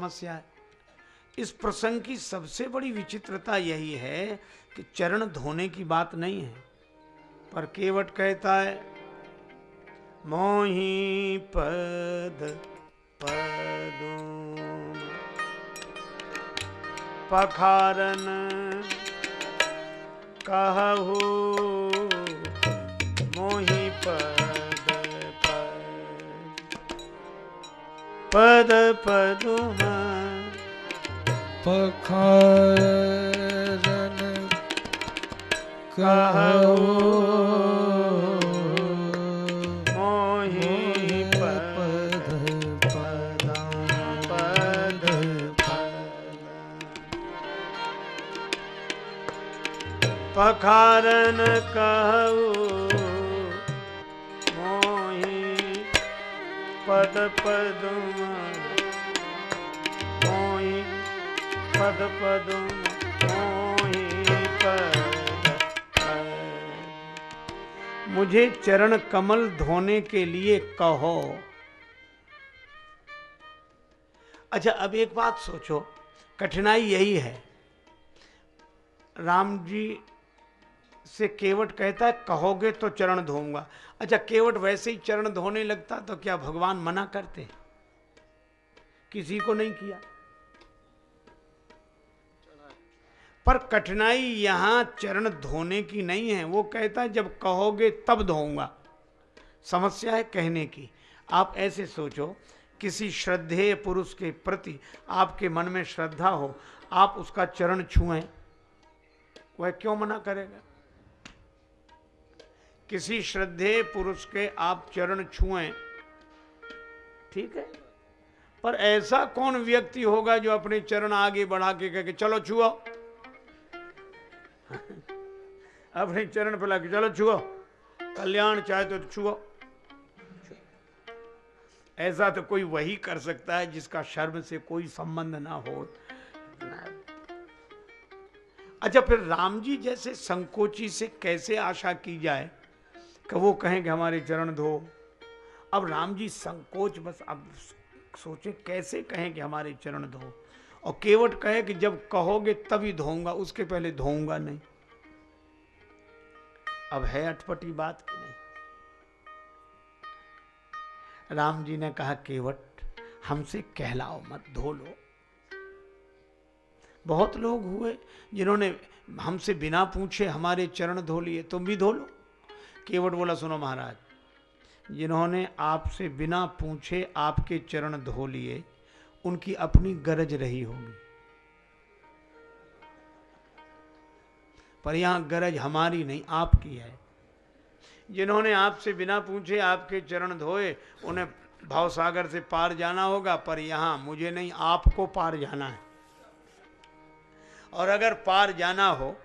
समस्या है। इस प्रसंग की सबसे बड़ी विचित्रता यही है कि चरण धोने की बात नहीं है, पर केवट कहता है, मोही पद पदुम पखारन कहू, मोही पद पद पद पदुम पखारन कहो मोहि पद पदुम मोहि पद पद। मुझे चरण कमल धोने के लिए कहो। अच्छा अब एक बात सोचो। कठिनाई यही है। राम जी से केवट कहता है, कहोगे तो चरण धोऊँगा. अच्छा केवट वैसे ही चरण धोने लगता तो क्या भगवान मना करते? किसी को नहीं किया। पर कठिनाई यहाँ चरण धोने की नहीं है। वो कहता है, जब कहोगे तब धोऊँगा। समस्या है कहने की। आप ऐसे सोचो, किसी श्रद्धेय पुरुष के प्रति आपके मन में श्रद्धा हो, आप उसका चरण छुएँ, वह क्यों मना करेगा? किसी श्रद्धेय पुरुष के आप चरण छुएँ। ठीक है? पर ऐसा कौन व्यक्ति होगा जो अपने चरण आगे बढ़ा के कह के चलो छुओ? अपने चरण पे लाके चलो छुओ। कल्याण चाहे तो छुओ। ऐसा तो कोई वही कर सकता है जिसका शर्म से कोई संबंध ना हो। अच्छा फिर राम जी जैसे संकोची से कैसे आशा की जाए? कि वो कहें कि हमारे चरण धो। अब राम जी संकोच, बस अब सोचे कैसे कहें कि हमारे चरण धो? और केवट कहे कि जब कहोगे तभी धोऊँगा, उसके पहले धोऊँगा नहीं। अब है अटपटी बात कि नहीं? राम जी ने कहा, केवट, हमसे कहलाओ मत, धो लो। बहुत लोग हुए जिन्होंने हमसे बिना पूछे हमारे चरण धो लिए, तुम भी धो लो। केवट बोला, सुनो महाराज, जिन्होंने आपसे बिना पूछे आपके चरण धो लिए, उनकी अपनी गरज रही होगी। पर यहाँ गरज हमारी नहीं, आपकी है। जिन्होंने आपसे बिना पूछे आपके चरण धोए, उन्हें भाव सागर से पार जाना होगा, पर यहाँ मुझे नहीं, आपको पार जाना है। और अगर पार जाना हो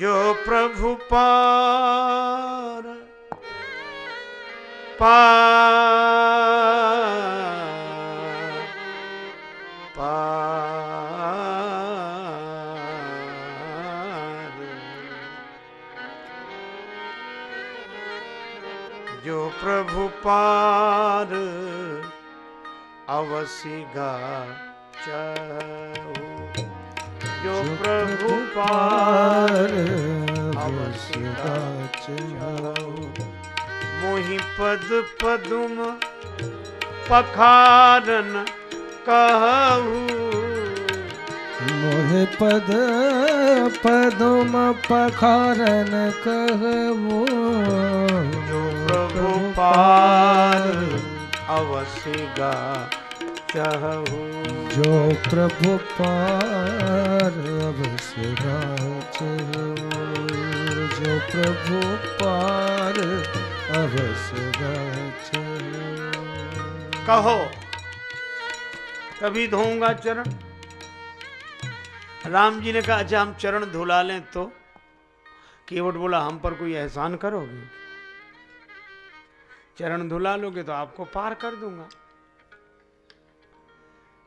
जो प्रभु पार पार पार। जो प्रभु पार अवसिगा चाहू जो प्रभु पार अवश्य मोहि पद पदुम पखारन कहू। मोहे पद पदुम पखारन कहवो जो प्रभु पार अवश्य गा चाहू। जो प्रभु पार राचहु। जो प्रभु पार राचहु। कहो तभी धोऊँगा चरण? राम जी ने कहा अच्छा हम चरण धुला लें तो? केवट बोला हम पर कोई एहसान करोगे? चरण धुला लोगे तो आपको पार कर दूँगा।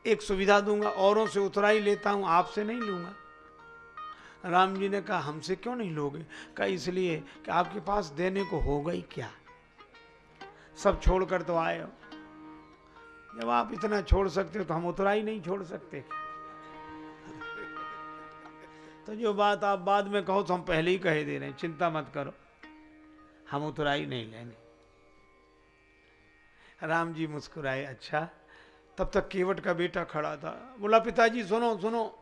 एक सुविधा दूँगा, औरों से उतराई लेता हूँ, आपसे नहीं लूँगा। राम जी ने कहा, हमसे क्यों नहीं लोगे? कहा, इसलिए कि आपके पास देने को होगा ही क्या? सब छोड़कर तो आए हो। जब आप इतना छोड़ सकते हो तो हम उतरा ही नहीं छोड़ सकते। तो जो बात आप बाद में कहो तो हम पहले ही कह दे रहे हैं, चिंता मत करो। हम उतराई नहीं लेंगे। राम जी मुस्कुराए अच्छा। तब तक केवट का बेटा खड़ा था। बोला, पिताजी, सुनो सुनो।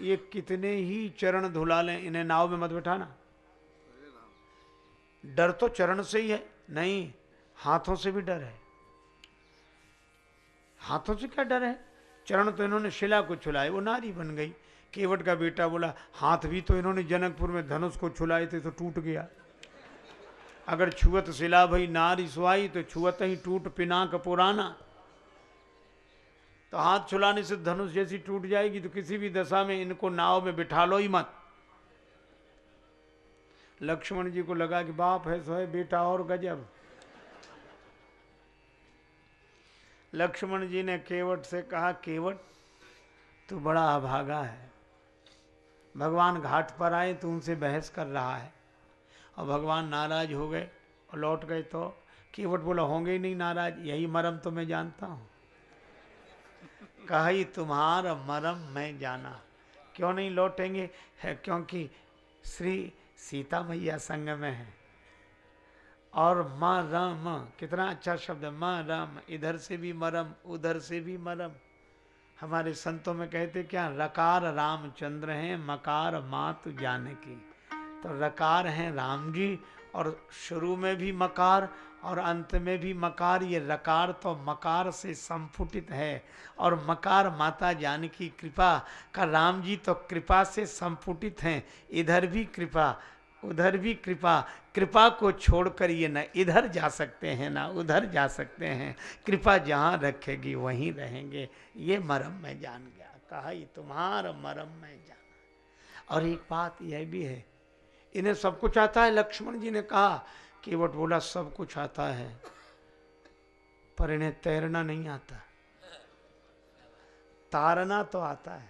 ये कितने ही चरण धुला लें, इन्हें नाव में मत बैठाना। डर तो चरण से ही है, नहीं, हाथों से भी डर है। हाथों से क्या डर है? चरण तो इन्होंने शिला को छुलाए, वो नारी बन गई। केवट का बेटा बोला, हाथ भी तो इन्होंने जनकपुर में धनुष को छुलाए थे तो टूट गया। अगर छुअत शिला भई, नारी सुहाई तो छुअत ही टूट पिनाक पुराना। तो हाथ छुलाने से धनुष जैसी टूट जाएगी तो किसी भी दशा में इनको नाव में बिठा लो ही मत। लक्ष्मण जी को लगा कि बाप है सो है बेटा और गजब। लक्ष्मण जी ने केवट से कहा, केवट, तू बड़ा अभागा है। भगवान घाट पर आए तो उनसे बहस कर रहा है। और भगवान नाराज़ हो गए और लौट गए तो केवट बोला, होंगे ही नहीं नाराज़, यही मरम तो मैं जानता हूँ। कही तुम्हारा मरम मैं जाना। क्यों नहीं लौटेंगे? है, क्योंकि श्री सीता मैया संग में है। और मरम, कितना अच्छा शब्द है, मरम, इधर से भी मरम, उधर से भी मरम। हमारे संतों में कहते क्या, रकार रामचंद्र हैं, मकार मातु जानकी। तो रकार हैं राम जी और शुरू में भी मकार और अंत में भी मकार, ये रकार तो मकार से संफुटित है। और मकार माता जानकी कृपा का, राम जी तो कृपा से संफुटित हैं। इधर भी कृपा, उधर भी कृपा कृपा को छोड़कर ये न इधर जा सकते हैं, ना उधर जा सकते हैं। कृपा जहाँ रखेगी वहीं रहेंगे। ये मरम मैं जान गया, कहा, ये तुम्हारा मरम मैं जाना और एक बात यह भी है इन्हें सब कुछ आता है। लक्ष्मण जी ने कहा केवट बोला, सब कुछ आता है, पर इन्हें तैरना नहीं आता। तारना तो आता है,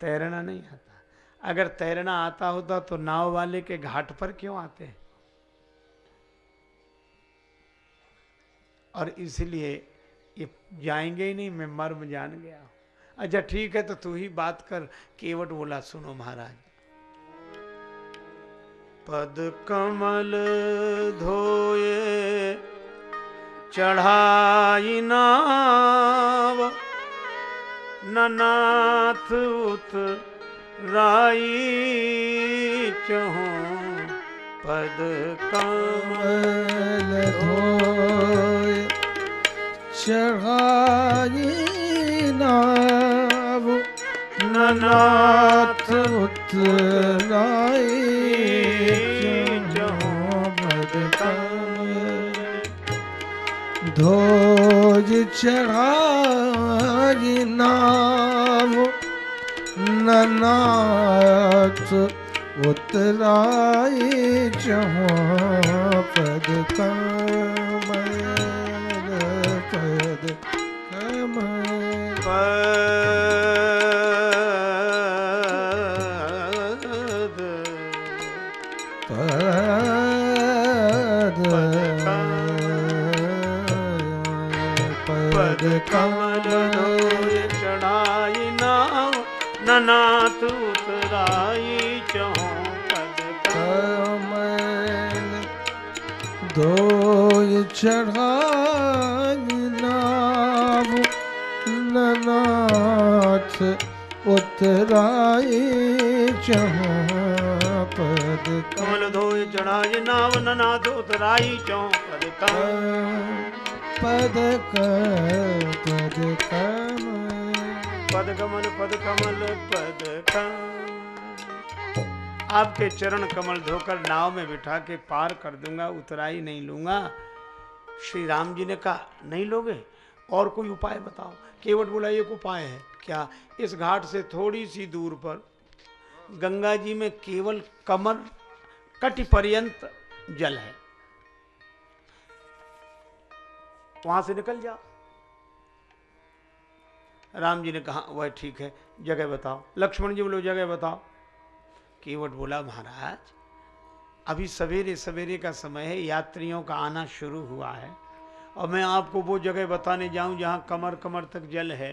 तैरना नहीं आता। अगर तैरना आता होता तो नाव वाले के घाट पर क्यों आते? हैं और इसलिए ये जाएँगे ही नहीं, मैं मर्म जान गया अच्छा ठीक है तो तू ही बात कर, केवट बोला, सुनो महाराज। पद कमल धोए चढ़ाई नाव। ननाथ उत राई चहो पद कमल धोए चढ़ाई नाव। ननाथ उतराई पद ध्वज चढ़ाई नाव ननाथ उतराई जहाँ पद कमल पद कमल। ननाथ उतराई कमल धोय चढ़ाई ननाथ उतराई जहाँ पद कमल धोए चढ़ाई नाव ननाथ उतराई चहो पद पद क पद कमल पद कमल पद कमल पद कमल आपके चरण कमल धोकर नाव में बिठा के पार कर दूँगा, उतराई नहीं लूँगा। श्री राम जी ने कहा, नहीं लोगे? और कोई उपाय बताओ? केवट बोला, एक उपाय है। क्या? इस घाट से थोड़ी सी दूर पर गंगा जी में केवल कमल कटि पर्यंत जल है। वहाँ से निकल जाओ। राम जी ने कहा, वह ठीक है, जगह बताओ। लक्ष्मण जी बोलो, जगह बताओ। केवट बोला, महाराज, अभी सवेरे सवेरे का समय है, यात्रियों का आना शुरू हुआ है, और मैं आपको वो जगह बताने जाऊँ जहाँ कमर कमर तक जल है।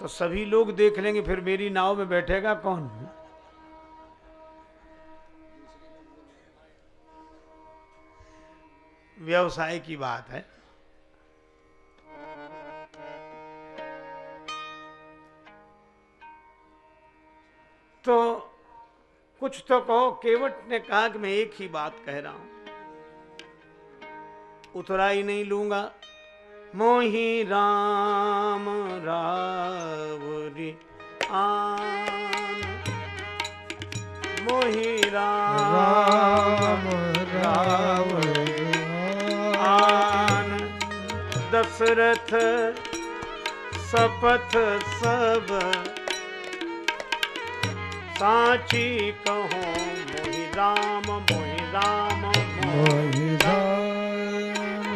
तो सभी लोग देख लेंगे, फिर मेरी नाव में बैठेगा कौन? व्यवसाय की बात है। तो कुछ तो कहो, केवट ने कहा कि मैं एक ही बात कह रहा हूँ। उतरा ही नहीं लूँगा। मोही राम, रावरी मोही राम राम आन दशरथ सपथ सब साची कहो मोहि राम मोहि राम मोहि राम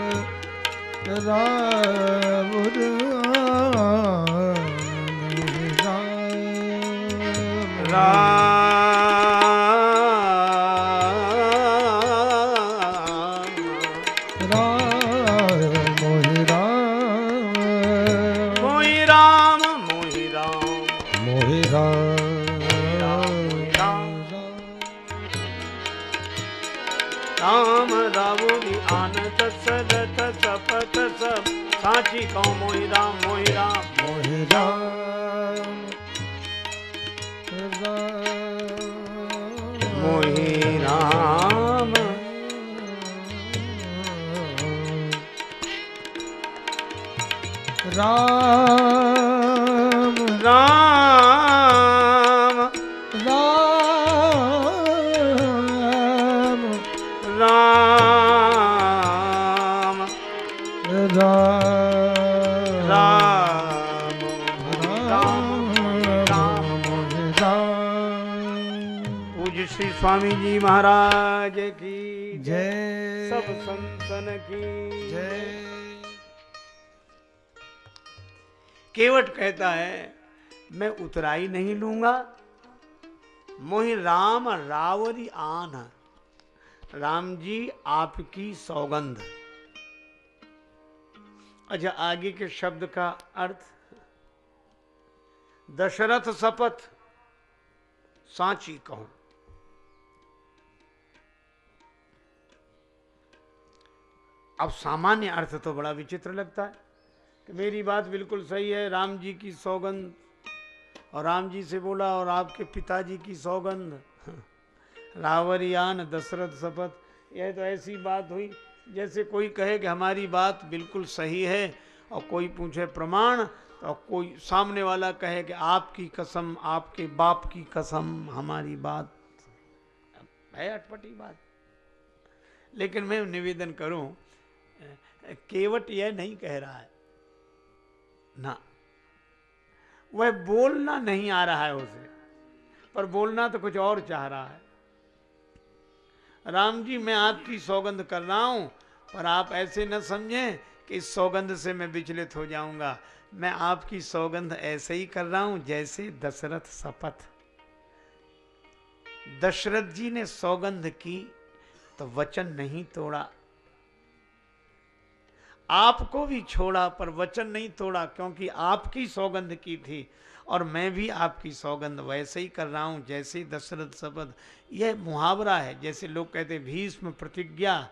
राम साची कहो मोहि राम मोहि राम। मोहि राम। मोहि राम। राम। श्री स्वामी जी महाराज की जय। सब संतन की जय। केवट कहता है मैं उतराई नहीं लूँगा। मोहि राम रावरी आन। राम जी आपकी सौगंध। अच्छा आगे के शब्द का अर्थ दशरथ शपथ सांची कहूँ। अब सामान्य अर्थ तो बड़ा विचित्र लगता है कि मेरी बात बिल्कुल सही है, राम जी की सौगंध। और राम जी से बोला, और आपके पिताजी की सौगंध। रावरियान दशरथ शपथ यह तो ऐसी बात हुई, जैसे कोई कहे कि हमारी बात बिल्कुल सही है, और कोई पूछे प्रमाण, और कोई सामने वाला कहे कि आपकी कसम, आपके बाप की कसम, हमारी बात। है अटपटी बात। लेकिन मैं निवेदन करूँ केवट यह नहीं कह रहा है। ना। वह बोलना नहीं आ रहा है उसे, पर बोलना तो कुछ और चाह रहा है। राम जी, मैं आपकी सौगंध कर रहा हूँ, पर आप ऐसे न समझें कि इस सौगंध से मैं विचलित हो जाऊँगा। मैं आपकी सौगंध ऐसे ही कर रहा हूँ जैसे दशरथ शपथ दशरथ जी ने सौगंध की तो वचन नहीं तोड़ा। आपको भी छोड़ा, पर वचन नहीं तोड़ा, क्योंकि आपकी सौगंध की थी और मैं भी आपकी सौगंध। वैसे ही कर रहा हूँ, जैसे दशरथ शपथ। यह मुहावरा है, जैसे लोग कहते भीष्म प्रतिज्ञा।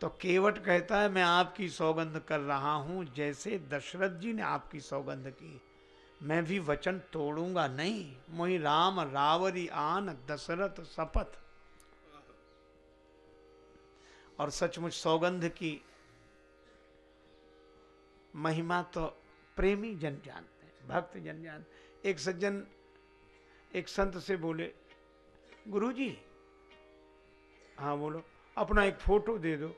तो केवट कहता है, मैं आपकी सौगंध कर रहा हूँ, जैसे दशरथ जी ने आपकी सौगंध की। मैं भी वचन तोड़ूँगा, नहीं, मोहि राम रावरी आन दशरथ शपथ। और सचमुच सौगंध की महिमा तो प्रेमी जन जानते हैं, भक्त जन जानते एक सज्जन, एक संत से बोले, गुरुजी हाँ बोलो, अपना एक फ़ोटो दे दो।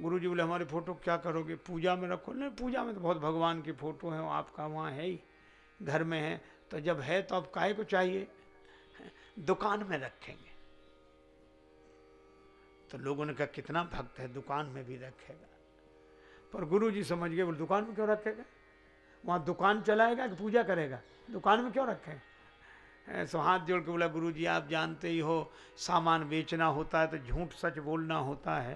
गुरुजी बोले, हमारे फ़ोटो क्या करोगे? पूजा में रखो। नहीं, पूजा में तो बहुत भगवान की फ़ोटो है आपका वहाँ है ही, घर में है। तो जब है तो अब काय को चाहिए? दुकान में रखेंगे। तो लोगों ने कहा, कितना भक्त है, दुकान में भी रखेगा। पर गुरु जी समझ गए, बोले, दुकान में क्यों रखेगा वहाँ दुकान चलाएगा कि पूजा करेगा? दुकान में क्यों रखे? ऐसो हाथ जोड़ के बोला गुरु जी आप जानते ही हो, सामान बेचना होता है तो झूठ सच बोलना होता है।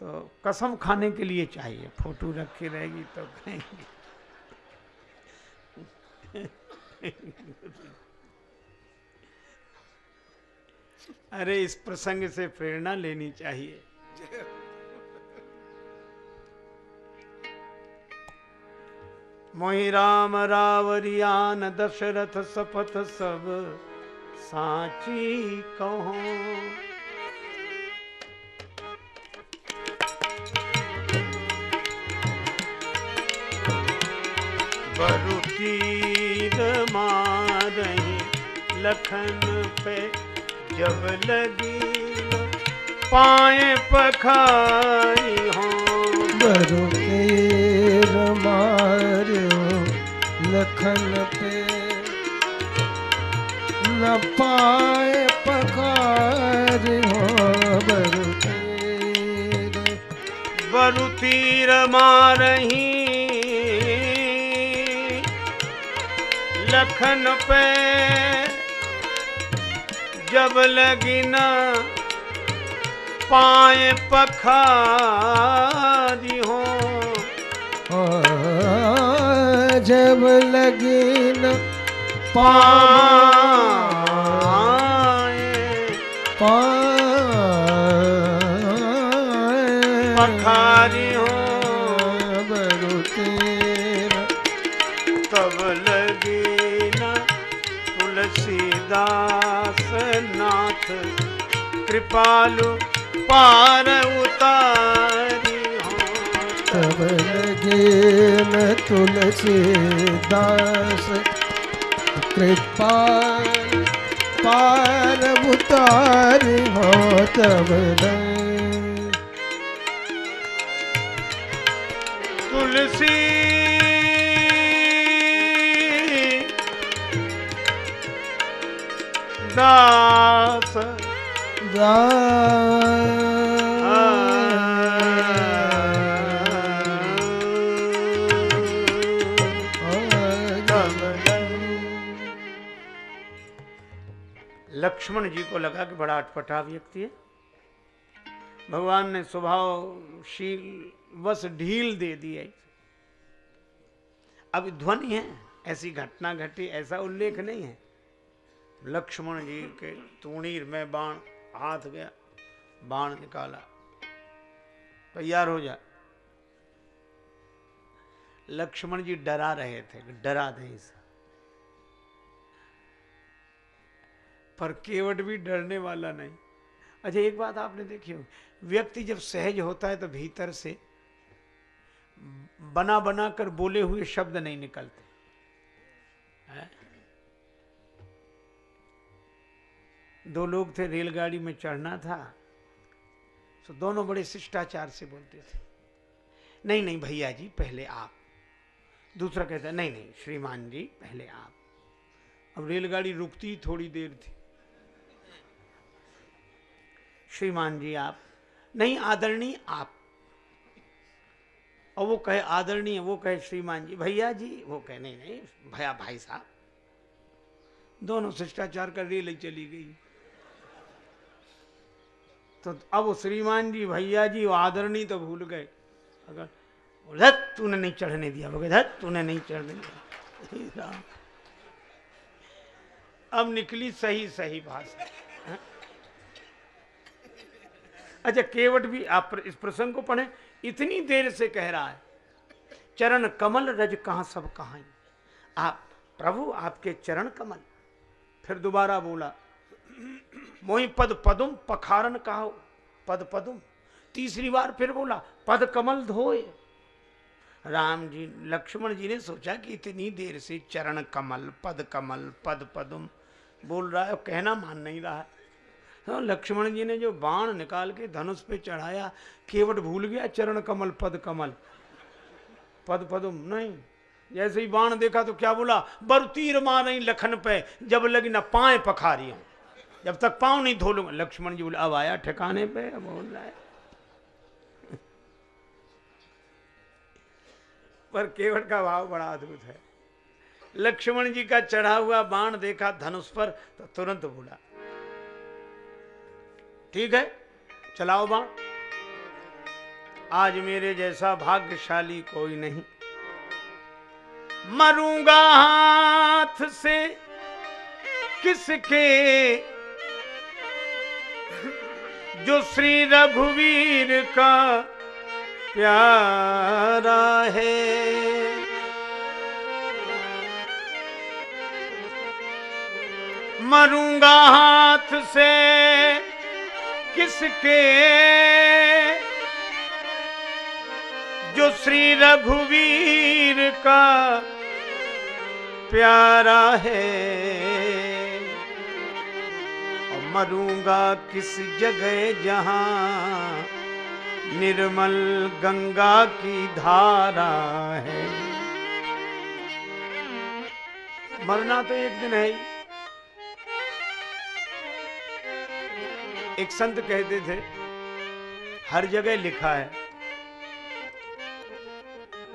तो कसम खाने के लिए चाहिए, फ़ोटो रखी रहेगी तो अरे, इस प्रसंग से प्रेरणा लेनी चाहिए। मोहि राम रावरियान दशरथ सपथ सब साची कहो। बरु तीर लखन पे जब लगी पाए पखारी हो। बरु लखन पे न पाए पकार बरु तीर। बरु तीर मारही। लखन पे जब लगी न पाए पखारी। जब लगी न पाए पाए पखारी हो बरु तीर तब लगी न तुलसीदास नाथ कृपालु पार उतारी हो तब लगे न तुलसी दास कृपाल पार उतार हो तब तुलसी दास लक्ष्मण जी को लगा कि बड़ा अटपटा व्यक्ति है। भगवान ने स्वभावशील बस ढील दे दी है। अब ध्वनि है, ऐसी घटना घटी, ऐसा उल्लेख नहीं है। लक्ष्मण जी के तूणीर में बाण, हाथ गया, बाण निकाला। तैयार हो जा। लक्ष्मण जी डरा रहे थे, डरा दे इसे। पर केवट भी डरने वाला नहीं। अच्छा एक बात आपने देखी हो व्यक्ति जब सहज होता है तो भीतर से बना बना कर बोले हुए शब्द नहीं निकलते। हैं? दो लोग थे, रेलगाड़ी में चढ़ना था तो दोनों बड़े शिष्टाचार से बोलते थे। नहीं नहीं, भैया जी, पहले आप। दूसरा कहता नहीं नहीं, श्रीमान जी, पहले आप। अब रेलगाड़ी रुकती थोड़ी देर थी। श्रीमान जी, आप। नहीं, आदरणीय आप। और वो कहे, आदरणीय, वो कहे, श्रीमान जी, भैया जी, वो कहे, नहीं नहीं, भैया भाई साहब, दोनों शिष्टाचार कर रेल चली गई। तो अब श्रीमान जी, भैया जी, वो आदरणीय तो भूल गए। अगर धत तूने नहीं चढ़ने दिया, वो धत तूने नहीं चढ़ने दिया। अब निकली सही सही भाषा? अच्छा केवट भी आप इस प्रसंग को पढ़े, इतनी देर से कह रहा है, चरण कमल रज कहाँ सब कहाँ आप, प्रभु आपके चरण कमल। फिर दोबारा बोला, मोहि पद पदुम पखारन कहो पद पदुम। तीसरी बार फिर बोला, पद कमल धोए। राम जी, लक्ष्मण जी ने सोचा कि इतनी देर से चरण कमल, पद कमल, पद पदुम। बोल रहा है, कहना मान नहीं रहा। है तो लक्ष्मण जी ने जो बाण निकाल के धनुष पे चढ़ाया, केवट भूल गया, चरण कमल, पद कमल। पद पदुम नहीं, जैसे ही बाण देखा तो क्या बोला, बर तीर मार लखन पे, जब लगी ना पाए पखारी हूँ जब तक पाँव नहीं धो लूँगा लक्ष्मण जी बोले, अब आया ठिकाने पे, अब बोल रहा है पर केवट का भाव बड़ा अद्भुत है। लक्ष्मण जी का चढ़ा हुआ बाण देखा, धनुष पर तो तुरंत बोला ठीक है, चलाओ बाण। आज मेरे जैसा भाग्यशाली कोई नहीं। मरूँगा हाथ से किसके? जो श्री रघुवीर का प्यारा है। मरूँगा हाथ से किसके? जो श्री रघुवीर का प्यारा है। और मरूँगा किस जगह जहाँ निर्मल गंगा की धारा है? मरना तो एक दिन है ही। एक संत कहते थे, हर जगह लिखा है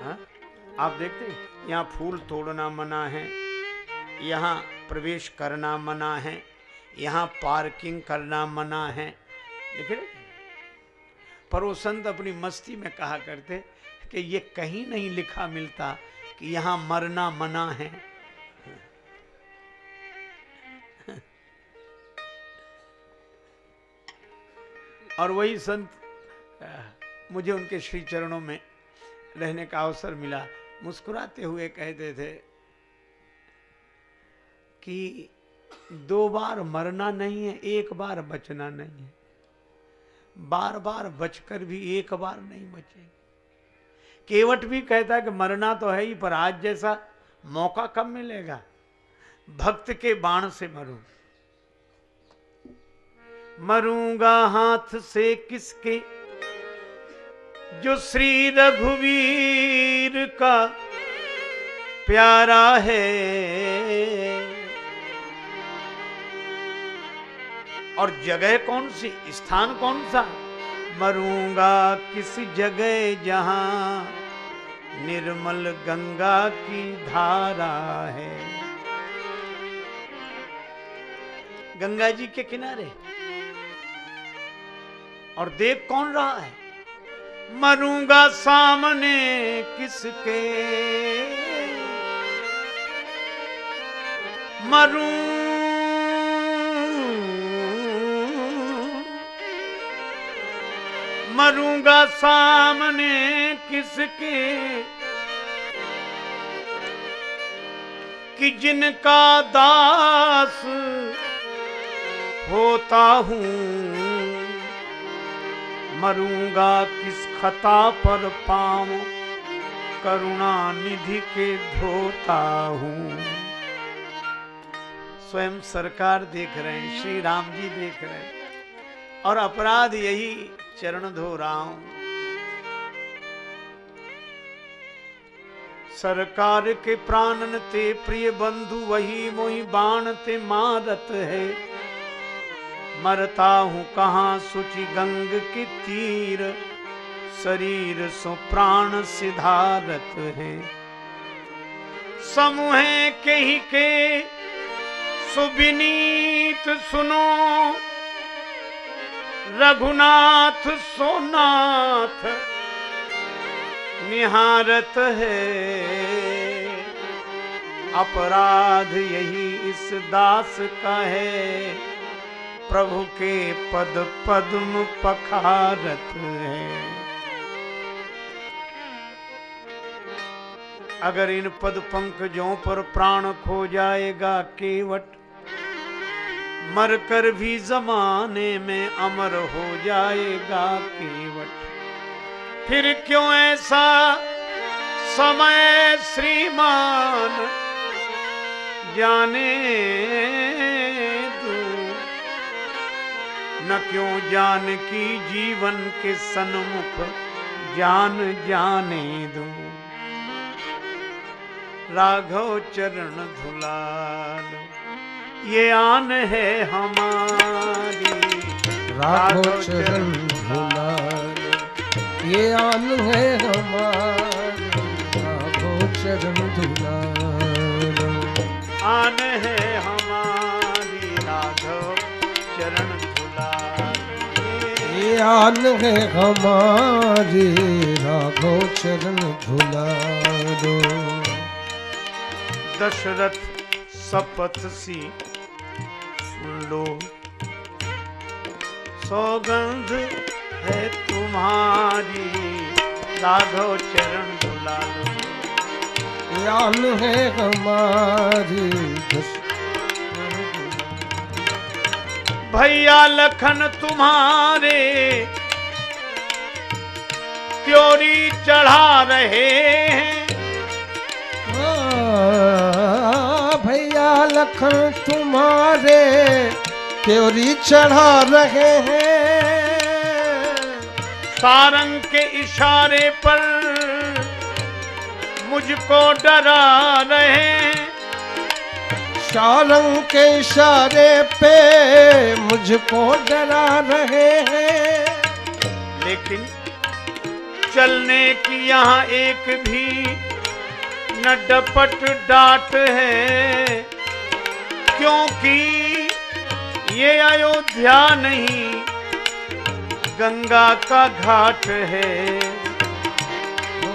हा? आप देखते हैं, यहाँ फूल तोड़ना मना है, यहाँ प्रवेश करना मना है, यहाँ पार्किंग करना मना है लिखे? पर वो संत अपनी मस्ती में कहा करते कि ये कहीं नहीं लिखा मिलता कि यहाँ मरना मना है और वही संत मुझे उनके श्री चरणों में रहने का अवसर मिला। मुस्कुराते हुए कहते थे कि दो बार मरना नहीं है, एक बार बचना नहीं है। बार बार बचकर भी एक बार नहीं बचेंगे। केवट भी कहता है कि मरना तो है ही, पर आज जैसा मौका कब मिलेगा? भक्त के बाण से मरूं। मरूँगा हाथ से किसके? जो श्री रघुवीर का प्यारा है। और जगह कौन सी? स्थान कौन सा? मरूँगा किस जगह जहाँ निर्मल गंगा की धारा है। गंगा जी के किनारे। और देख कौन रहा है? मरूँगा सामने किसके? मरूं मरूँगा सामने किसके? कि जिनका दास होता हूँ। मरूँगा, किस खता पर पाम करुणा निधि के धोता हूँ। स्वयं सरकार देख रहे हैं, श्री राम जी देख रहे हैं। और अपराध यही चरण धो रहा हूँ सरकार के प्राणन ते प्रिय बंधु, वही मोहि बाण ते मारत है। मरता हूँ, कहाँ सुचि गंग के तीर? शरीर सो प्राण सिधारत है। समूह के ही के सुविनीत सुनो, रघुनाथ सोनाथ निहारत है। अपराध यही इस दास का है। प्रभु के पद पद्म पखारत है। अगर इन पद पंकजों पर प्राण खो जाएगा केवट मरकर भी जमाने में अमर हो जाएगा केवट। फिर क्यों ऐसा समय श्रीमान जाने न क्यों जान की जीवन के सन्मुख जान जाने दूँ। राघव चरण धुलाल ये आन है हमारी। राघव चरण धुलाल ये आन है हमारे। राघव चरण धुलाल। आन है हमारी राघव चरण आन है हमारी राघव चरण धुला दो। दशरथ शपथ सी सुन लो। सौगंध है तुम्हारी राघव चरण धुला लो ये आन है हमारी दस भैया लखन तुम्हारे त्योरी चढ़ा रहे हैं। भैया लखन तुम्हारे त्योरी चढ़ा रहे हैं। सारंग के इशारे पर मुझको डरा रहे हैं। सारंग के इशारे पे मुझको डरा रहे हैं। लेकिन चलने की यहाँ एक भी न डपट डांट है। क्योंकि ये अयोध्या नहीं गंगा का घाट है।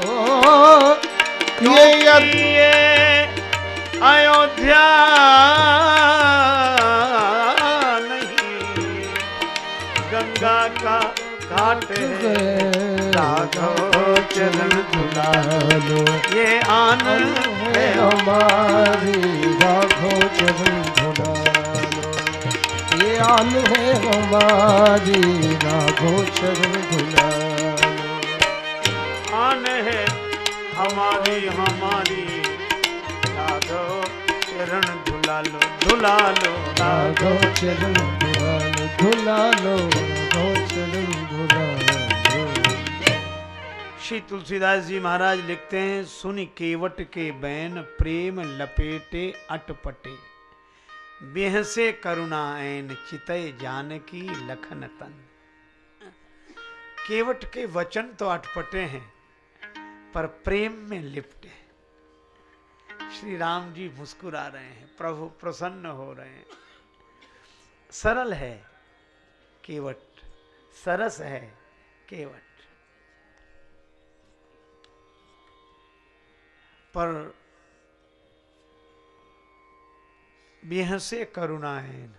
ओ, ये ये अयोध्या नहीं। गंगा का घाट राघव चरण धुला लो। ये आनंद है। हमारी राघो चरण धुला लो। ये आन है हमारी राघो चरण धुला लो। आन है हमारी हमारी। राघव चरण धुला लो धुला लो राघो चरण धुला लो धुला लो राघो चरण धुलालो। श्री तुलसीदास जी महाराज लिखते हैं सुन केवट के बैन प्रेम लपेटे अटपटे। बेहसे करुणा ऐन चितय जान की लखन तन। केवट के वचन तो अटपटे हैं पर प्रेम में लिपटे। श्री राम जी मुस्कुरा रहे हैं, प्रभु प्रसन्न हो रहे हैं। सरल है केवट, सरस है केवट। पर बेहसे करुणा है।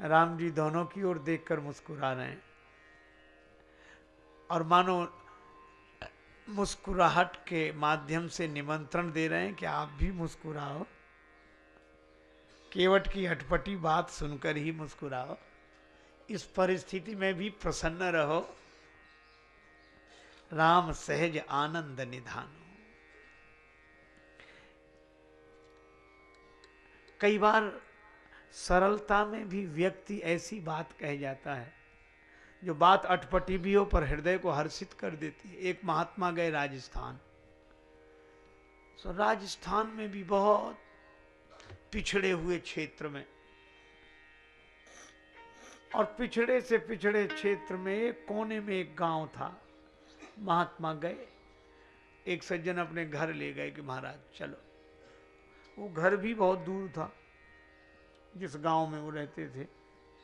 राम जी दोनों की ओर देखकर मुस्कुरा रहे हैं। और मानो मुस्कुराहट के माध्यम से निमंत्रण दे रहे हैं कि आप भी मुस्कुराओ। केवट की अटपटी बात सुनकर ही मुस्कुराओ। इस परिस्थिति में भी प्रसन्न रहो। राम सहज आनंद निधानो। कई बार सरलता में भी व्यक्ति ऐसी बात कह जाता है जो बात अटपटी भी हो, पर हृदय को हर्षित कर देती है। एक महात्मा गए राजस्थान। सो राजस्थान में भी बहुत पिछड़े हुए क्षेत्र में, और पिछड़े से पिछड़े क्षेत्र में एक कोने में एक गाँव था। महात्मा गए, एक सज्जन अपने घर ले गए कि महाराज, चलो। वो घर भी बहुत दूर था, जिस गाँव में वो रहते थे,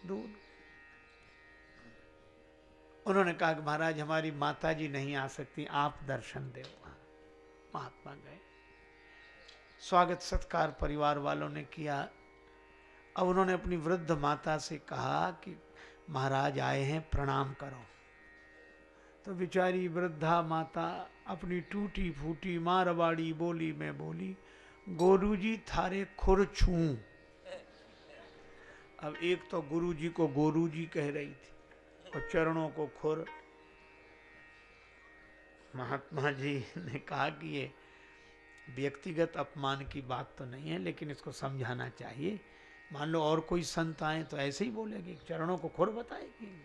दूर। उन्होंने कहा कि महाराज, हमारी माता जी नहीं आ सकती, आप दर्शन दे महात्मा गए। स्वागत, सत्कार परिवार वालों ने किया। अब उन्होंने अपनी वृद्ध माता से कहा कि महाराज आए हैं, प्रणाम करो। तो बेचारी वृद्धा माता अपनी टूटी फूटी, मारवाड़ी बोली में बोली गोरू जी थारे खुर छू। अब एक तो गुरु जी को गोरू जी कह रही थी। और चरणों को खुर। महात्मा जी ने कहा कि ये व्यक्तिगत अपमान की बात तो नहीं है, लेकिन इसको समझाना चाहिए। मान लो और कोई संत आए तो ऐसे ही बोलेगी, चरणों को खुर बताएगी।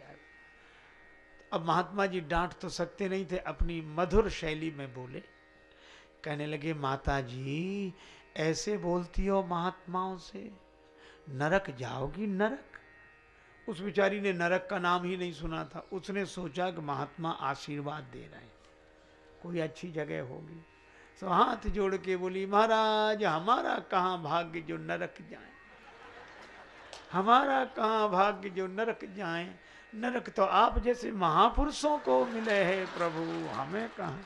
अब महात्मा जी डांट तो सकते नहीं थे, अपनी मधुर शैली में बोले। कहने लगे माता जी ऐसे बोलती हो महात्माओं से। नरक जाओगी, नरक। उस बेचारी ने नरक का नाम ही नहीं सुना था। उसने सोचा कि महात्मा आशीर्वाद दे रहे हैं। कोई अच्छी जगह होगी। सो हाथ जोड़ के बोली, महाराज, हमारा कहाँ भाग्य जो नरक जाए? हमारा कहाँ भाग्य जो नरक जाए? नरक तो आप जैसे महापुरुषों को मिले है प्रभु, हमें कहा?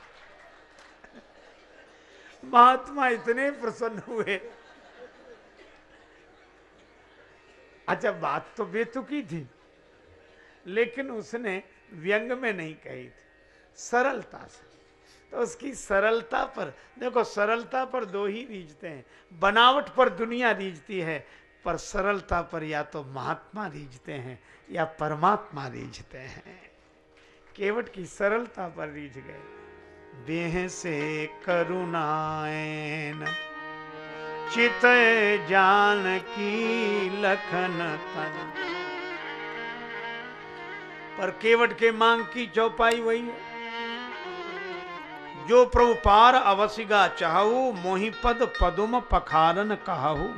महात्मा इतने प्रसन्न हुए। अच्छा बात तो बेतुकी थी, लेकिन उसने व्यंग में नहीं कही थी। सरलता से। तो उसकी सरलता पर, देखो, सरलता पर दो ही रीझते हैं। बनावट पर दुनिया रीझती है, पर सरलता पर या तो महात्मा रीझते हैं, या परमात्मा रीझते हैं। केवट की सरलता पर रीझ गए। देह से करुणाएन चित जान की लखन तन। पर केवट के मांग की चौपाई वही है। जो प्रभु पार अवसिगा चाहू, मोहि पद पदुम पखारन कहू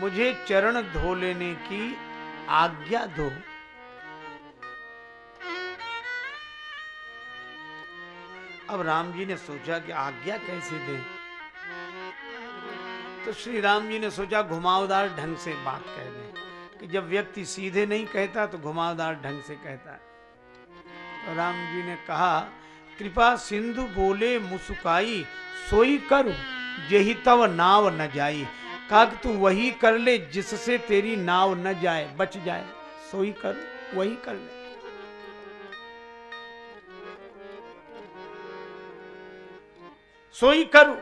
मुझे चरण धो लेने की आज्ञा दो। अब राम जी ने सोचा कि आज्ञा कैसे दें? तो श्री राम जी ने सोचा घुमावदार ढंग से बात कह दें कि जब व्यक्ति सीधे नहीं कहता तो घुमावदार ढंग से कहता है। तो राम जी ने कहा, कृपा सिंधु बोले मुसुकाई, सोई कर यही तव नाव न जाई। कहा कि तू वही कर ले जिससे तेरी नाव न जाए, बच जाए। सोई कर, वही कर ले। सोई करू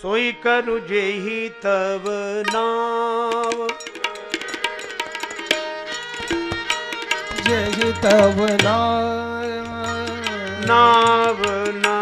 सोई करु जेही तब नाव। जय तब नाव। नाव ना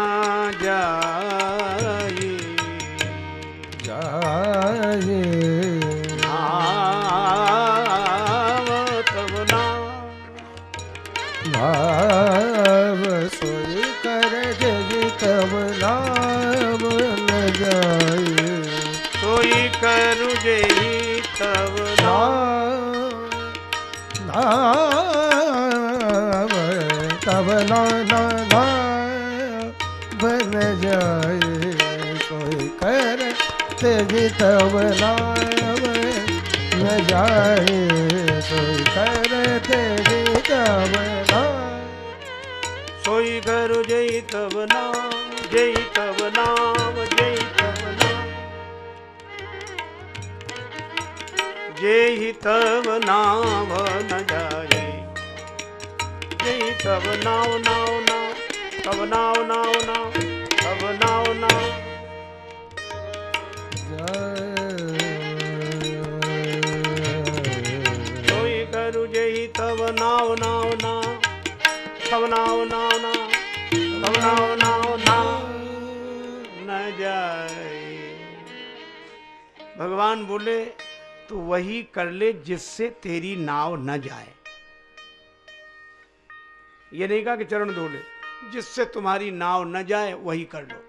तब न जाए सोई कर तेज़ी तब सोई करू जय तब नाम जय तब नाम जय तब नाम। जय तब नाम न जाए जय तब नाव नाव नाव, तब नाव नाव नाव, तब नाव नाव। बोले तो वही कर ले जिससे तेरी नाव न जाए। ये नहीं कहा कि चरण धो ले, जिससे तुम्हारी नाव न जाए, वही कर लो।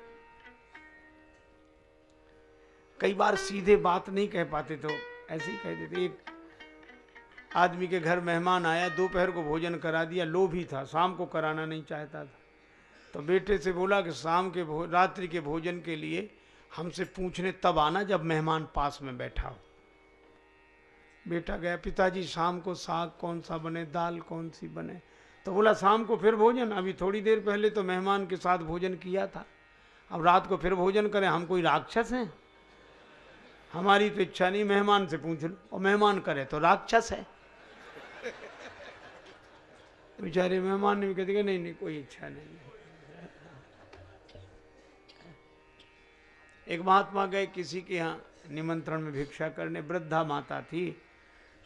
कई बार सीधे बात नहीं कह पाते तो ऐसे ही कह देते, एक आदमी के घर मेहमान आया, दोपहर को भोजन करा दिया लोभी था, शाम को कराना नहीं चाहता था। तो बेटे से बोला कि शाम के रात्रि के भोजन के लिए हमसे पूछने, तब आना जब मेहमान पास में बैठा हो। बेटा गया, पिताजी, शाम को साग कौन सा बने, दाल कौन सी बने? तो बोला, शाम को फिर भोजन। अभी थोड़ी देर पहले तो मेहमान के साथ भोजन किया था। अब रात को फिर भोजन करें। हम कोई राक्षस हैं? हमारी तो इच्छा नहीं मेहमान से पूछ लो। और मेहमान करे तो राक्षस है। बेचारे मेहमान ने भी कहते नहीं नहीं, कोई इच्छा नहीं एक महात्मा गए किसी के यहाँ निमंत्रण में भिक्षा करने, वृद्धा माता थी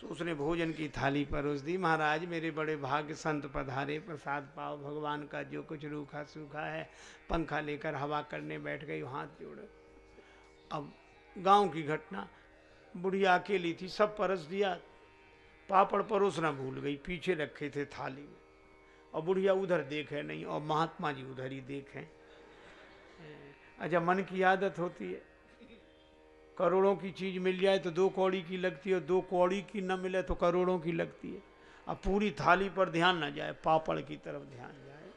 तो उसने भोजन की थाली परोस दी, महाराज, मेरे बड़े भाग्य संत पधारे, प्रसाद पाओ, भगवान का जो कुछ रूखा सूखा है, पंखा लेकर हवा करने बैठ गई, हाथ जोड़े। अब गाँव की घटना, बुढ़िया अकेली थी, सब परस दिया, पापड़ परोसना भूल गई, पीछे रखे थे थाली में। और बुढ़िया उधर देखे नहीं, और महात्मा जी उधर ही देखें अच्छा मन की आदत होती है। करोड़ों की चीज़ मिल जाए तो दो कौड़ी की लगती है दो कौड़ी की न मिले तो करोड़ों की लगती है। अब पूरी थाली पर ध्यान न जाए, पापड़ की तरफ़ ध्यान जाए।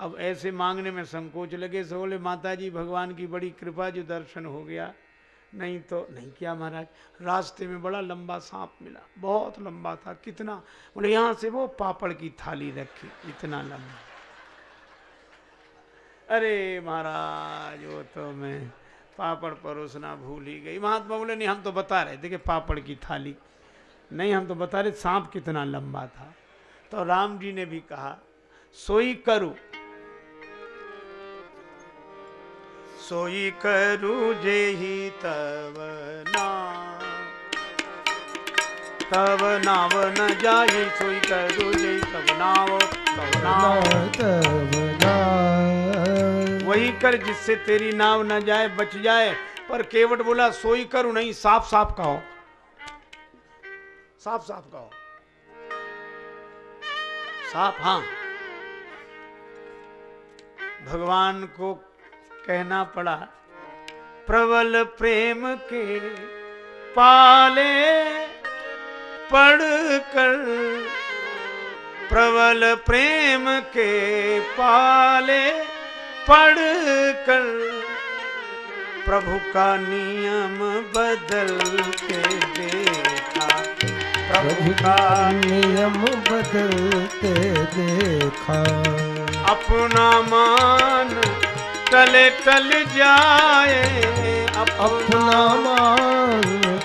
अब ऐसे मांगने में संकोच लगे, सो बोले माता जी भगवान की बड़ी कृपा जो दर्शन हो गया। नहीं तो नहीं किया महाराज, रास्ते में बड़ा लंबा सांप मिला, बहुत लंबा था, कितना? बोले, यहाँ से वो पापड़ की थाली रखी, इतना लंबा। अरे महाराज, वो तो मैं पापड़ परोसना भूल ही गई। महात्मा बोले, नहीं, हम तो बता रहे कि पापड़ की थाली। नहीं, हम तो बता रहे, सांप कितना लंबा था। तो राम जी ने भी कहा, सोई करू? सोई करू जे ही तब नाम तव नाव न जाई सोई करू जे तव नाव तव नाव। तब नाम। वही कर जिससे तेरी नाव न जाए, बच जाए। पर केवट बोला, सोई करू नहीं साफ़ साफ़ कहो। साफ़ साफ़ कहो। साफ़ हाँ। भगवान को कहना पड़ा, प्रबल प्रेम के पाले पढ़ कर, प्रबल प्रेम के पाले पढ़ कर प्रभु का नियम बदल के देखा। प्रभु का का नियम बदलते देखा। अपना मान टले टल जाए अपना अपना मान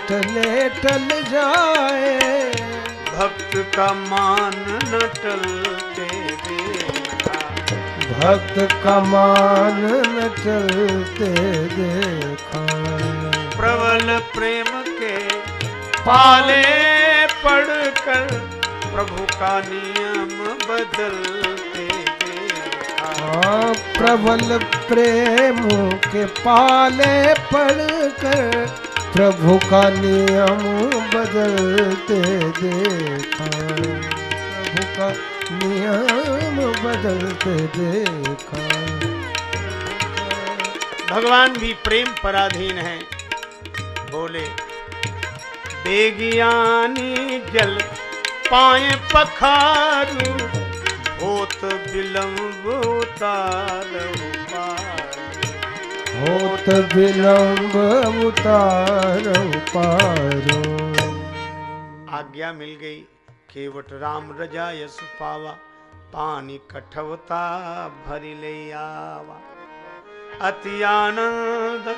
टले टल जाए। भक्त का मान न टल के देखा भक्त का मान न चलते देखा। प्रबल प्रेम के पाले पढ़कर प्रभु का नियम बदलते देखा। हाँ प्रबल प्रेम के पाले पढ़कर प्रभु का नियम बदलते देखा। प्रभु का नियम बदलते देखा। भगवान भी प्रेम पराधीन है। बोले बेगियानी जल पाए पखारू होत विलंब उतार होत विलंब उतार पारो आज्ञा मिल गई। केवट राम रजा यस पावा पानी कठवता भरी ले आवा। अति आनंद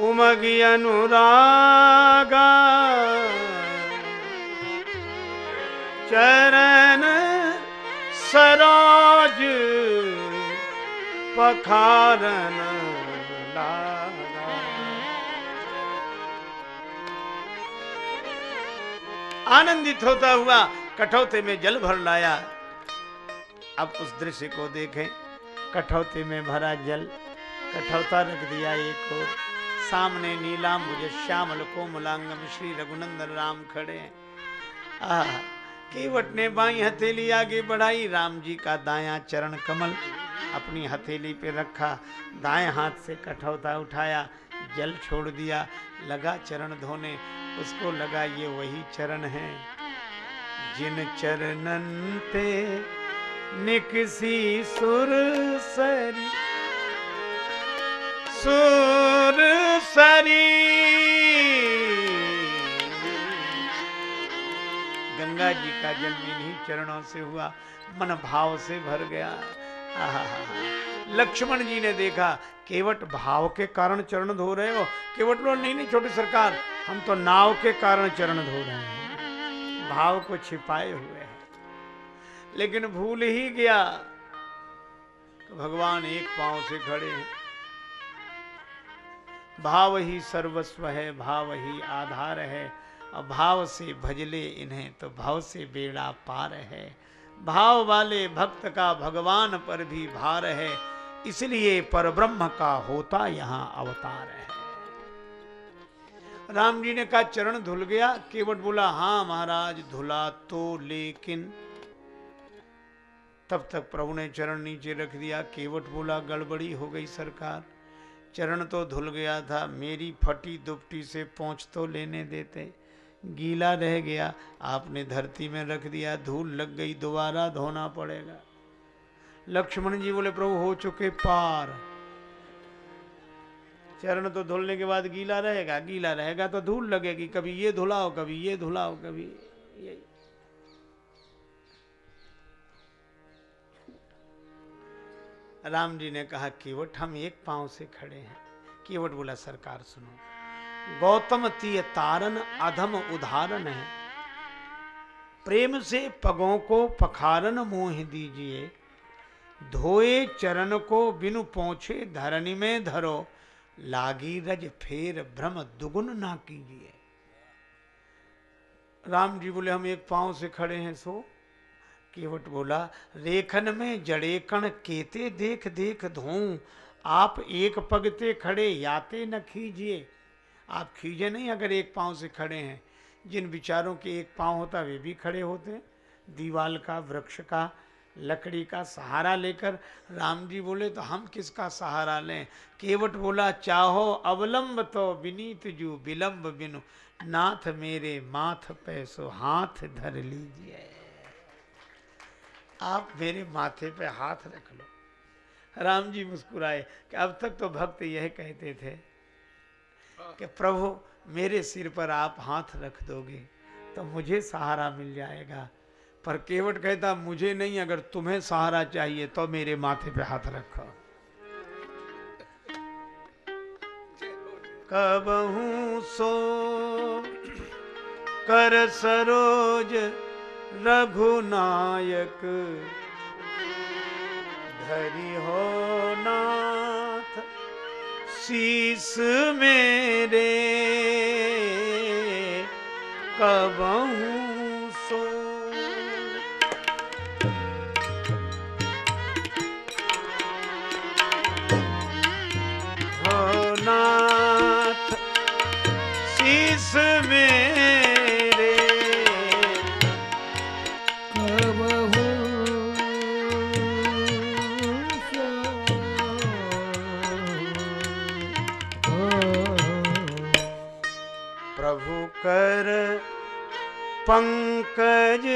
उमगी अनुरागा। चरण सरोज पखारन आनंदित होता हुआ कठौते में जल भर लाया। अब उस दृश्य को देखें। कठौते में भरा जल, कठौता रख दिया एक और सामने नीला, मुझे श्यामल, कोमलांगम, श्री रघुनंदन राम खड़े हैं। केवट ने बाई हथेली आगे बढ़ाई। राम जी का दाया चरण कमल अपनी हथेली पे रखा। दाएँ हाथ से कठौता उठाया, जल छोड़ दिया। लगा चरण धोने, उसको लगा ये वही चरण है। जिन चरणन ते निकसी सुर सरी। सुर सरी। गंगा जी का जन्म इन्हीं चरणों से हुआ, मन भाव से भर गया। लक्ष्मण जी ने देखा, केवट भाव के कारण चरण धो रहे हो? केवट बोलो, नहीं नहीं, छोटे सरकार, हम तो नाव के कारण चरण धो रहे हैं। भाव को छिपाए हुए हैं। लेकिन भूल ही गया तो भगवान एक पाँव से खड़े हैं। भाव ही सर्वस्व है, भाव ही आधार है। और भाव से भजले इन्हें तो भाव से बेड़ा पार है। भाव वाले भक्त का भगवान पर भी भार है। इसलिए परब्रह्म का होता यहाँ अवतार है। राम जी ने कहा, चरण धुल गया। केवट बोला हाँ महाराज, धुला तो लेकिन तब तक प्रभु ने चरण नीचे रख दिया। केवट बोला, गड़बड़ी हो गई सरकार। चरण तो धुल गया था, मेरी फटी दुपटी से पहुँच तो लेने देते। गीला रह गया, आपने धरती में रख दिया, धूल लग गई, दोबारा धोना पड़ेगा। लक्ष्मण जी बोले, प्रभु हो चुके पार। चरण तो धुलने के बाद गीला रहेगा गीला रहेगा तो धूल लगेगी, कभी ये धुलाओ, कभी ये धुलाओ, कभी ये। राम जी ने कहा, केवट, हम एक पाँव से खड़े हैं। केवट बोला, सरकार सुनो, गौतम तीय तारन अधम उदाहरण है। प्रेम से पगों को पखारन मोह दीजिए, धोए चरण को बिनु पहुँचे धरणी में धरो। लागी रज फेर भ्रम दुगुन ना कीजिए। राम जी बोले, हम एक पाँव से खड़े हैं, सो। केवट बोला, रेखन में जड़े कण केते देख देख धोऊं, आप एक पगते खड़े याते न खीजिए। आप खींचे नहीं अगर एक पाँव से खड़े हैं। जिन विचारों के एक पाँव होता, वे भी खड़े होते। दीवाल का, वृक्ष का लकड़ी का सहारा लेकर। राम जी बोले तो हम किसका सहारा लें? केवट बोला, चाहो अवलंब तो विनीत जू, विलंब बिनु। नाथ मेरे माथ पैसो, हाथ धर लीजिए। आप मेरे माथे पे हाथ रख लो। राम जी मुस्कुराए। कि अब तक तो भक्त यह कहते थे कि, प्रभु, मेरे सिर पर आप हाथ रख दोगे तो मुझे सहारा मिल जाएगा। पर केवट कहता, मुझे नहीं, अगर तुम्हें सहारा चाहिए तो मेरे माथे पे हाथ रखो। कबहू सो, कर सरोज रघुनायक। धरी हो नाथ, शीस मेरे। कबहू पंकज।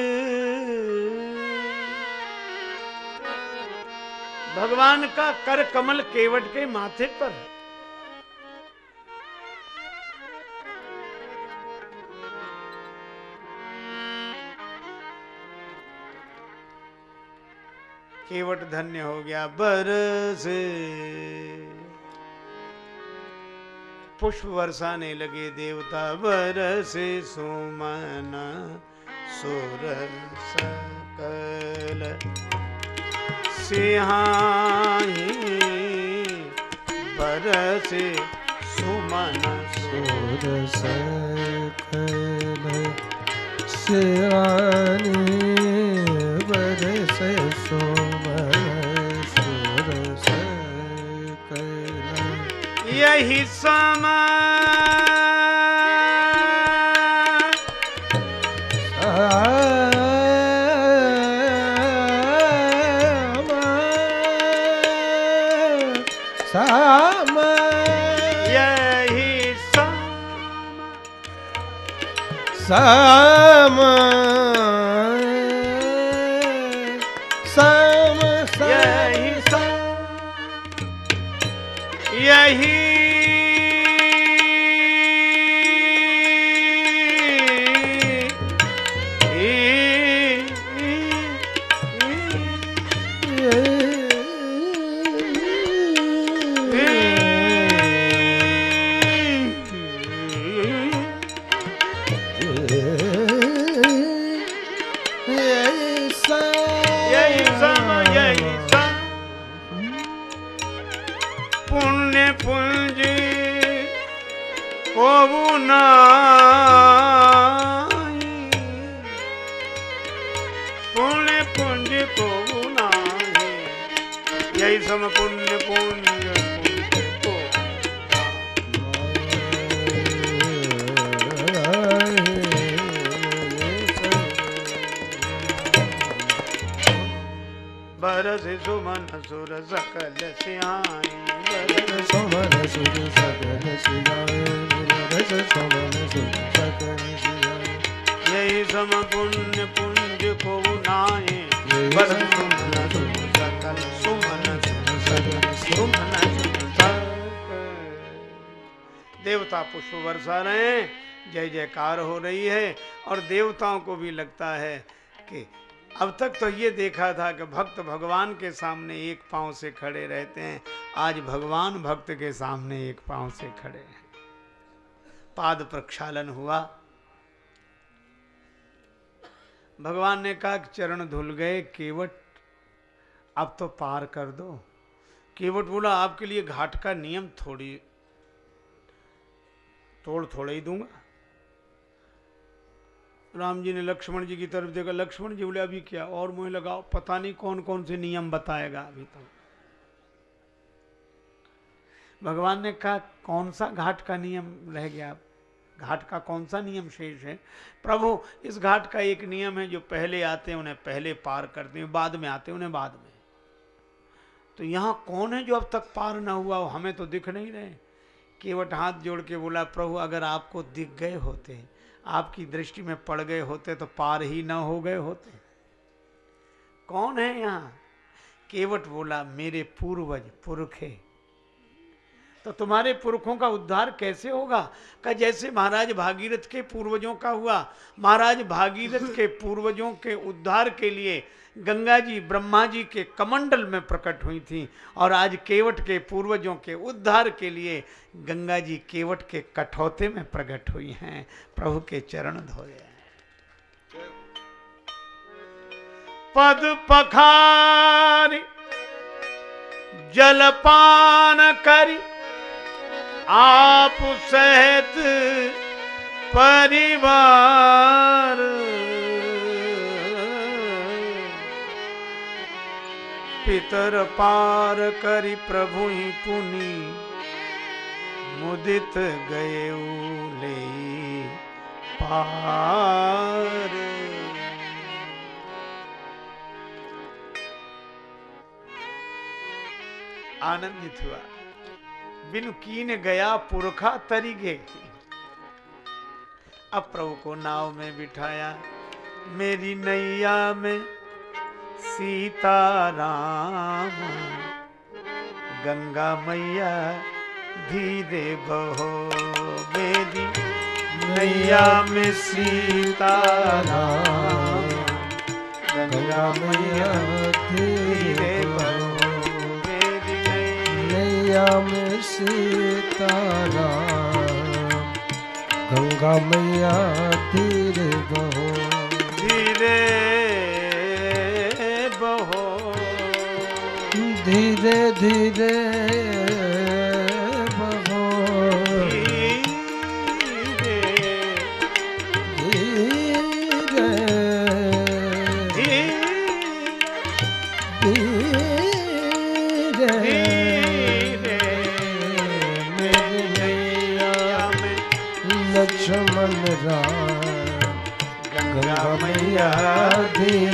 भगवान का कर कमल केवट के माथे पर। केवट धन्य हो गया बरस। पुष्प बरसाने लगे देवता बरसे सुमन, सुर सकल। सिहाही बरसे सुमन, सुर सकल। सियानी बरस सोमन यही समय साम यही जयकार हो रही है और देवताओं को भी लगता है कि अब तक तो ये देखा था कि भक्त भगवान के सामने एक पाँव से खड़े रहते हैं। आज भगवान भक्त के सामने एक पाँव से खड़े हैं। पाद प्रक्षालन हुआ। भगवान ने कहा कि चरण धुल गए, केवट, अब तो पार कर दो। केवट बोला, आपके लिए घाट का नियम थोड़ी, तोड़ थोड़ा ही दूँगा। राम जी ने लक्ष्मण जी की तरफ़ देखा, लक्ष्मण जी बोले, अभी क्या? और मुँह लगाओ। पता नहीं कौन कौन से नियम बताएगा अभी तक भगवान ने कहा, कौन सा घाट का नियम रह गया? घाट का कौन सा नियम शेष है? प्रभु, इस घाट का एक नियम है जो पहले आते हैं, उन्हें पहले पार करते हैं, बाद में आते हैं, उन्हें बाद में। तो यहाँ कौन है जो अब तक पार ना हुआ? हो हमें तो दिख नहीं रहे। केवट हाथ जोड़ के बोला, प्रभु, अगर आपको दिख गए होते आपकी दृष्टि में पड़ गए होते तो पार ही न हो गए होते। कौन है यहाँ? केवट बोला, मेरे पूर्वज पुरखे तो तुम्हारे पुरखों का उद्धार कैसे होगा? का जैसे महाराज भागीरथ के पूर्वजों का हुआ, महाराज भागीरथ के पूर्वजों के उद्धार के लिए गंगा जी, ब्रह्मा जी के कमंडल में प्रकट हुई थी और आज केवट के पूर्वजों के उद्धार के लिए गंगा जी केवट के कठौते में प्रकट हुई हैं। प्रभु के चरण धोए। पद पखारी, जलपान करी, आप सहित परिवार। पितर पार करी प्रभु ही पुनि। मुदित गए ले पार। आनंदित हुआ। बिनु कीन गया पुरखा तरीके अब प्रभु को नाव में बिठाया, मेरी नैया में सीताराम, गंगा मैया, धीरे बहो मेरी नैया में सीताराम, गंगा मैया, धीरे बहो मेरी नैया में सीताराम, गंगा मैया, धीरे बहो धीरे धीरे लक्ष्मण राम गंगा मैया धीरे।